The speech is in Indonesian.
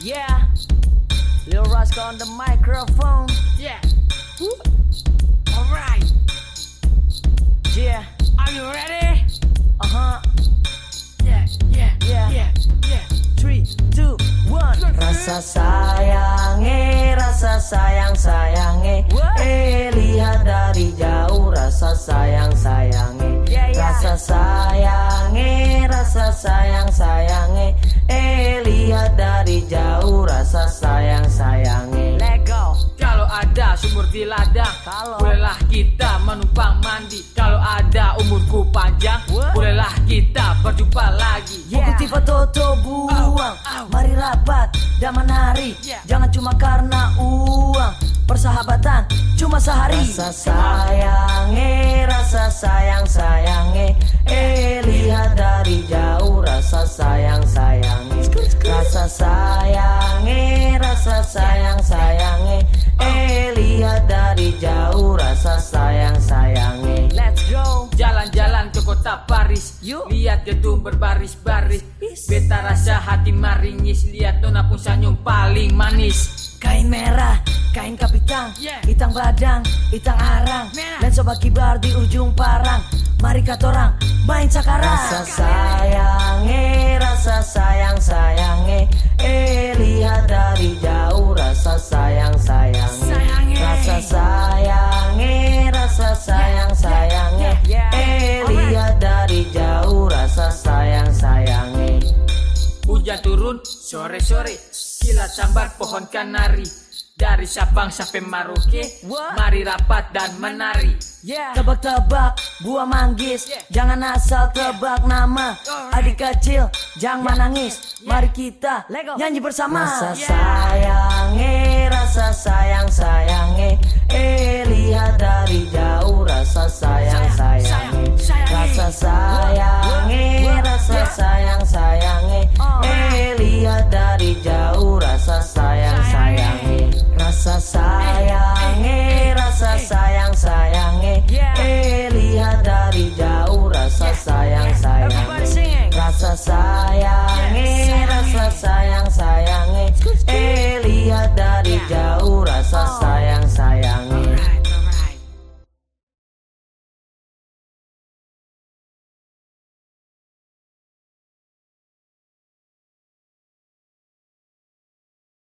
Yeah, Lil Raska on the microphone. Yeah. Alright. Yeah, Are you ready? uh huh. Yeah, yeah, Yeah. yeah, yeah. Three, two, one. Rasa sayang, eh, rasa sayang, sayang, eh. What? Eh, lihat dari jauh, rasa sayang, sayang, eh. Yeah, yeah. Rasa sayang, eh, rasa sayang, sayang, di ladang, Kalau- bolehlah kita menumpang mandi. Kalau ada umurku panjang, What? bolehlah kita berjumpa lagi. Buku tipe toto buang. Mari rapat dan menari Yeah. Jangan cuma karena uang Persahabatan cuma sehari Rasa sayang eh Rasa sayang sayang eh Eh lihat dari jauh Rasa sayang sayang eh Rasa sayang eh Rasa sayang sayang eh Eh lihat dari jauh Rasa sayang sayang eh Let's go Jalan-jalan ke kota Paris Yuk. Lihat gedung berbaris-baris Beta rasa hati maringis Lihat nona pun senyum paling manis Kain merah, kain kapitang, Yeah. itang badang, itang arang, Merah. dan sobat kibar di ujung parang. Mari katorang main sakarang. Rasa sayang, turun sore-sore Kilat sambar pohon kanari Dari Sabang sampai Maroke What? Mari rapat dan menari Yeah. Tebak-tebak buah manggis Yeah. Jangan asal tebak nama. Adik kecil jangan nangis Yeah. Mari kita Lego. nyanyi bersama Rasa Yeah. sayang eh Rasa sayang sayang eh Eh lihat dari jauh Rasa sayang rasa sayang, eh rasa sayang.